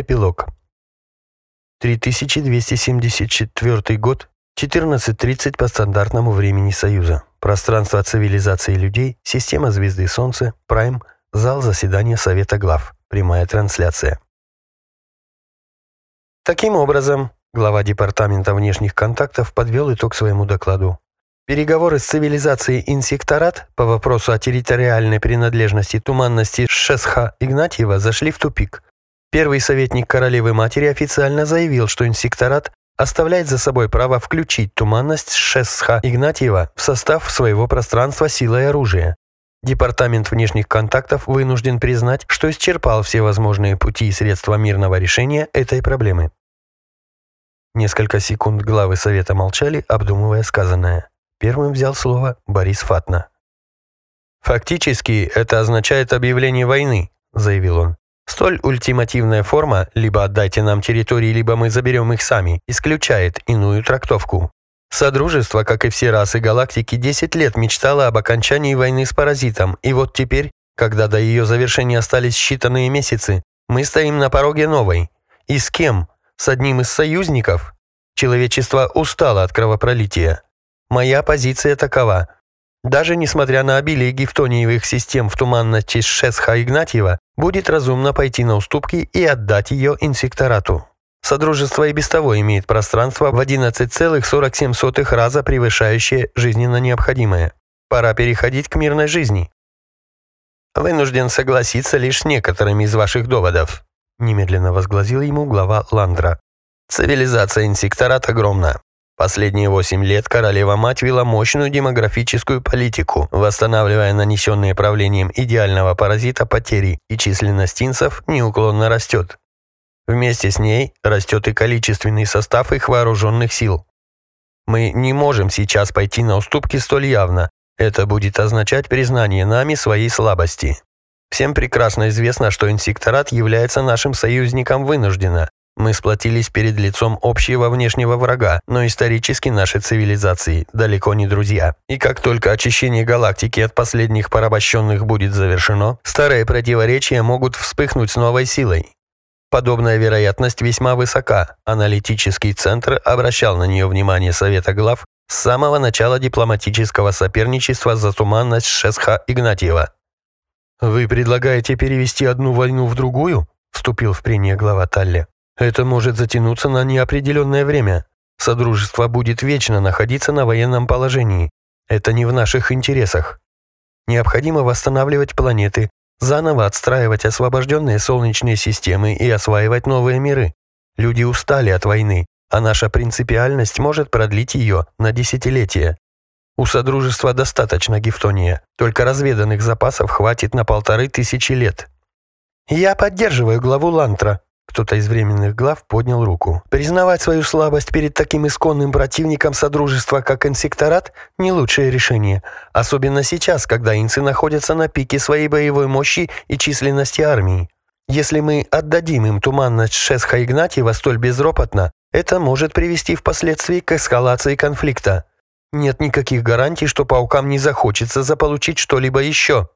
Эпилог. 3274 год, 14.30 по стандартному времени Союза. Пространство цивилизации людей, система звезды Солнце, Прайм, зал заседания Совета глав. Прямая трансляция. Таким образом, глава Департамента внешних контактов подвел итог своему докладу. Переговоры с цивилизацией Инсекторат по вопросу о территориальной принадлежности туманности Шесха Игнатьева зашли в тупик – Первый советник королевы-матери официально заявил, что инсекторат оставляет за собой право включить туманность Шесха Игнатьева в состав своего пространства силой оружия. Департамент внешних контактов вынужден признать, что исчерпал все возможные пути и средства мирного решения этой проблемы. Несколько секунд главы Совета молчали, обдумывая сказанное. Первым взял слово Борис Фатна. «Фактически это означает объявление войны», – заявил он. Столь ультимативная форма «либо отдайте нам территории, либо мы заберем их сами» исключает иную трактовку. Содружество, как и все расы галактики, 10 лет мечтало об окончании войны с паразитом, и вот теперь, когда до ее завершения остались считанные месяцы, мы стоим на пороге новой. И с кем? С одним из союзников? Человечество устало от кровопролития. Моя позиция такова. Даже несмотря на обилие гифтониевых систем в туманности Шесха Игнатьева, будет разумно пойти на уступки и отдать ее инсекторату. Содружество и без того имеет пространство в 11,47 раза превышающее жизненно необходимое. Пора переходить к мирной жизни. Вынужден согласиться лишь с некоторыми из ваших доводов, немедленно возгласил ему глава Ландра. Цивилизация инсекторат огромна. Последние восемь лет королева-мать вела мощную демографическую политику, восстанавливая нанесенные правлением идеального паразита потери, и численность инсов неуклонно растет. Вместе с ней растет и количественный состав их вооруженных сил. Мы не можем сейчас пойти на уступки столь явно. Это будет означать признание нами своей слабости. Всем прекрасно известно, что инсекторат является нашим союзником вынужденно, мы сплотились перед лицом общего внешнего врага, но исторически наши цивилизации далеко не друзья. И как только очищение галактики от последних порабощенных будет завершено, старые противоречия могут вспыхнуть с новой силой. Подобная вероятность весьма высока. Аналитический центр обращал на нее внимание Совета глав с самого начала дипломатического соперничества за туманность Шесха Игнатьева. «Вы предлагаете перевести одну войну в другую?» – вступил в прение глава Талли. Это может затянуться на неопределенное время. Содружество будет вечно находиться на военном положении. Это не в наших интересах. Необходимо восстанавливать планеты, заново отстраивать освобожденные солнечные системы и осваивать новые миры. Люди устали от войны, а наша принципиальность может продлить ее на десятилетия. У Содружества достаточно гифтония, только разведанных запасов хватит на полторы тысячи лет. «Я поддерживаю главу Лантра», кто-то из временных глав поднял руку. Признавать свою слабость перед таким исконным противником Содружества, как инсекторат, не лучшее решение. Особенно сейчас, когда инцы находятся на пике своей боевой мощи и численности армии. Если мы отдадим им туманность Шесха Игнатьева столь безропотно, это может привести впоследствии к эскалации конфликта. Нет никаких гарантий, что паукам не захочется заполучить что-либо еще.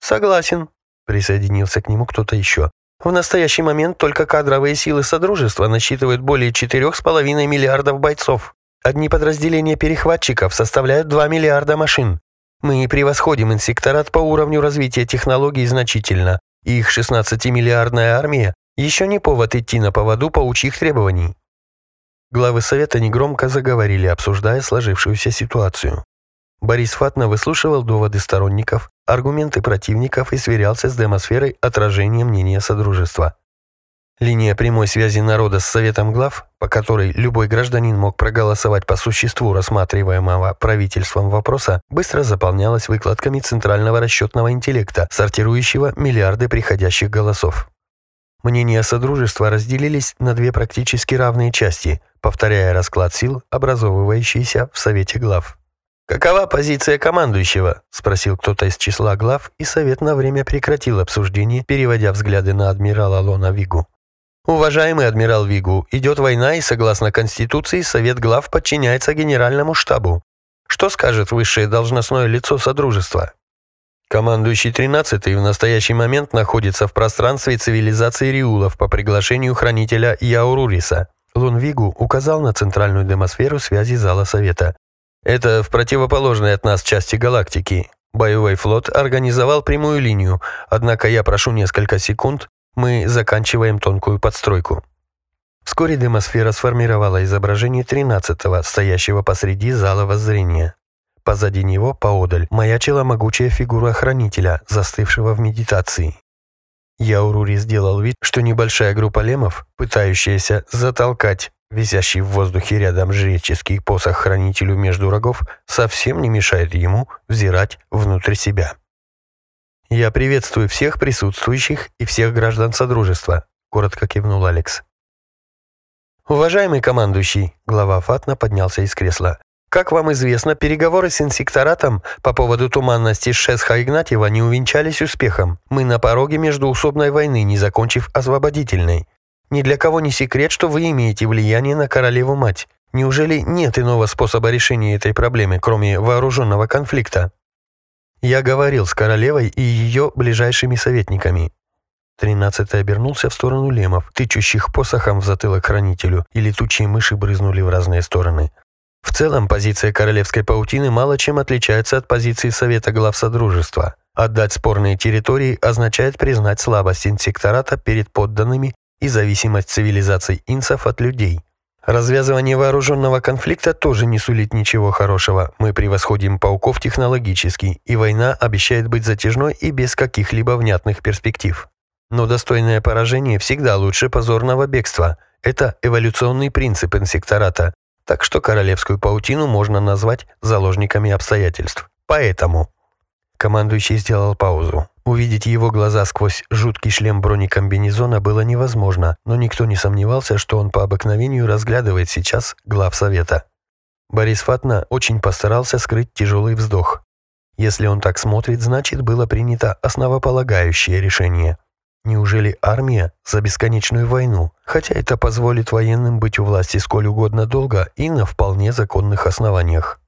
«Согласен», — присоединился к нему кто-то еще. В настоящий момент только кадровые силы Содружества насчитывают более 4,5 миллиардов бойцов. Одни подразделения перехватчиков составляют 2 миллиарда машин. Мы превосходим инсекторат по уровню развития технологий значительно, их 16-миллиардная армия еще не повод идти на поводу паучьих требований. Главы Совета негромко заговорили, обсуждая сложившуюся ситуацию. Борис Фатна выслушивал доводы сторонников, аргументы противников и сверялся с демосферой отражения мнения Содружества. Линия прямой связи народа с Советом глав, по которой любой гражданин мог проголосовать по существу рассматриваемого правительством вопроса, быстро заполнялась выкладками центрального расчетного интеллекта, сортирующего миллиарды приходящих голосов. Мнения Содружества разделились на две практически равные части, повторяя расклад сил, образовывающийся в Совете глав. «Какова позиция командующего?» – спросил кто-то из числа глав, и совет на время прекратил обсуждение, переводя взгляды на адмирала Лона Вигу. «Уважаемый адмирал Вигу, идет война, и согласно Конституции Совет глав подчиняется Генеральному штабу. Что скажет высшее должностное лицо Содружества?» Командующий 13-й в настоящий момент находится в пространстве цивилизации Риулов по приглашению хранителя Яуруриса. Лунвигу указал на центральную демосферу связи зала Совета. Это в противоположной от нас части галактики. Боевой флот организовал прямую линию, однако я прошу несколько секунд, мы заканчиваем тонкую подстройку. Вскоре демосфера сформировала изображение 13-го, стоящего посреди зала воззрения. Позади него, поодаль, маячила могучая фигура хранителя, застывшего в медитации. Яурури сделал вид, что небольшая группа лемов, пытающаяся затолкать висящий в воздухе рядом жреческий посох хранителю между рогов, совсем не мешает ему взирать внутрь себя. «Я приветствую всех присутствующих и всех граждан Содружества», — коротко кивнул Алекс. «Уважаемый командующий», — глава Фатна поднялся из кресла, как вам известно, переговоры с инсекторатом по поводу туманности Шесха Игнатьева не увенчались успехом. Мы на пороге междуусобной войны, не закончив освободительной. Ни для кого не секрет, что вы имеете влияние на королеву-мать. Неужели нет иного способа решения этой проблемы, кроме вооруженного конфликта? Я говорил с королевой и ее ближайшими советниками. Тринадцатый обернулся в сторону лемов, тычущих посохом в затылок хранителю, и летучие мыши брызнули в разные стороны. В целом, позиция королевской паутины мало чем отличается от позиции Совета глав Содружества. Отдать спорные территории означает признать слабость инсектората перед подданными и зависимость цивилизаций инсов от людей. Развязывание вооруженного конфликта тоже не сулит ничего хорошего. Мы превосходим пауков технологически, и война обещает быть затяжной и без каких-либо внятных перспектив. Но достойное поражение всегда лучше позорного бегства. Это эволюционный принцип инсектората, так что королевскую паутину можно назвать заложниками обстоятельств. Поэтому... Командующий сделал паузу. Увидеть его глаза сквозь жуткий шлем бронекомбинезона было невозможно, но никто не сомневался, что он по обыкновению разглядывает сейчас глав совета. Борис Фатна очень постарался скрыть тяжелый вздох. Если он так смотрит, значит, было принято основополагающее решение. Неужели армия за бесконечную войну? Хотя это позволит военным быть у власти сколь угодно долго и на вполне законных основаниях.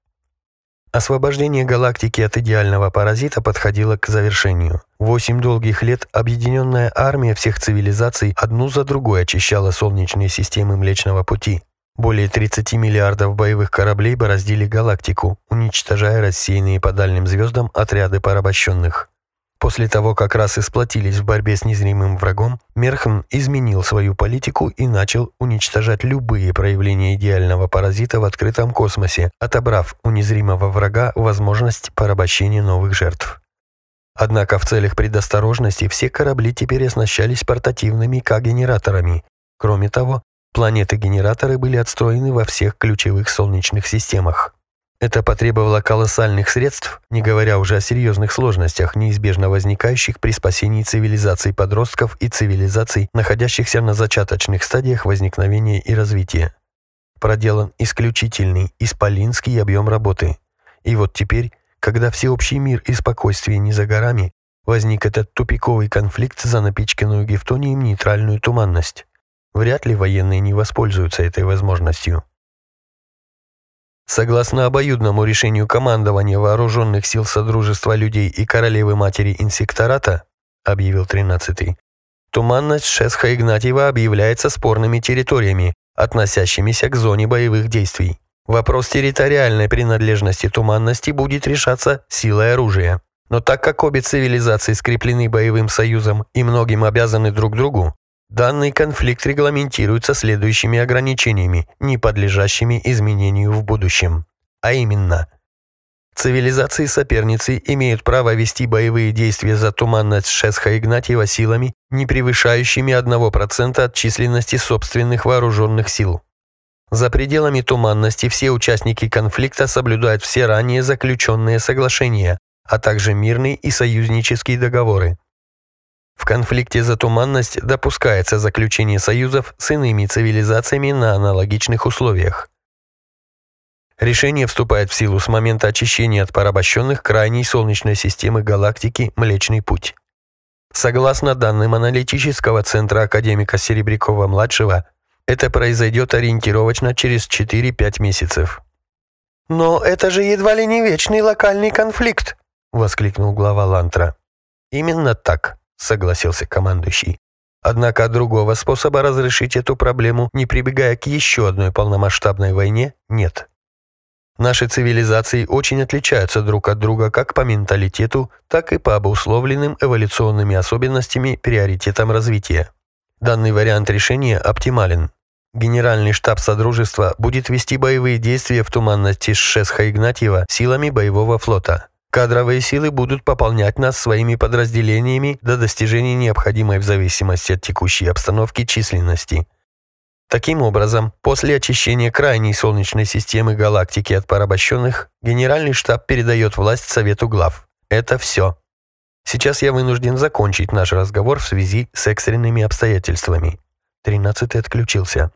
Освобождение галактики от идеального паразита подходило к завершению. Восемь долгих лет объединенная армия всех цивилизаций одну за другой очищала солнечные системы Млечного Пути. Более 30 миллиардов боевых кораблей бороздили галактику, уничтожая рассеянные по дальним звездам отряды порабощенных. После того, как раз сплотились в борьбе с незримым врагом, Мерхн изменил свою политику и начал уничтожать любые проявления идеального паразита в открытом космосе, отобрав у незримого врага возможность порабощения новых жертв. Однако в целях предосторожности все корабли теперь оснащались портативными К-генераторами. Кроме того, планеты-генераторы были отстроены во всех ключевых солнечных системах. Это потребовало колоссальных средств, не говоря уже о серьезных сложностях, неизбежно возникающих при спасении цивилизаций подростков и цивилизаций, находящихся на зачаточных стадиях возникновения и развития. Проделан исключительный исполинский объем работы. И вот теперь, когда всеобщий мир и спокойствие не за горами, возник этот тупиковый конфликт за напичканную гефтонием нейтральную туманность. Вряд ли военные не воспользуются этой возможностью. Согласно обоюдному решению командования вооруженных сил Содружества людей и королевы-матери инсектората, объявил 13-й, туманность Шесха Игнатьева объявляется спорными территориями, относящимися к зоне боевых действий. Вопрос территориальной принадлежности туманности будет решаться силой оружия. Но так как обе цивилизации скреплены боевым союзом и многим обязаны друг другу, Данный конфликт регламентируется следующими ограничениями, не подлежащими изменению в будущем. А именно, цивилизации-соперницы имеют право вести боевые действия за туманность Шесха Игнатьева силами, не превышающими 1% от численности собственных вооруженных сил. За пределами туманности все участники конфликта соблюдают все ранее заключенные соглашения, а также мирные и союзнические договоры. В конфликте за туманность допускается заключение союзов с иными цивилизациями на аналогичных условиях. Решение вступает в силу с момента очищения от порабощенных крайней Солнечной системы галактики Млечный Путь. Согласно данным аналитического центра академика Серебрякова-младшего, это произойдет ориентировочно через 4-5 месяцев. «Но это же едва ли не вечный локальный конфликт», воскликнул глава Лантра. «Именно так», — согласился командующий. Однако другого способа разрешить эту проблему, не прибегая к еще одной полномасштабной войне, нет. Наши цивилизации очень отличаются друг от друга как по менталитету, так и по обусловленным эволюционными особенностями приоритетам развития. Данный вариант решения оптимален. Генеральный штаб Содружества будет вести боевые действия в туманности Шесха Игнатьева силами боевого флота. Кадровые силы будут пополнять нас своими подразделениями до достижения необходимой в зависимости от текущей обстановки численности. Таким образом, после очищения крайней Солнечной системы галактики от порабощенных, Генеральный штаб передает власть Совету глав. Это все. Сейчас я вынужден закончить наш разговор в связи с экстренными обстоятельствами. Тринадцатый отключился.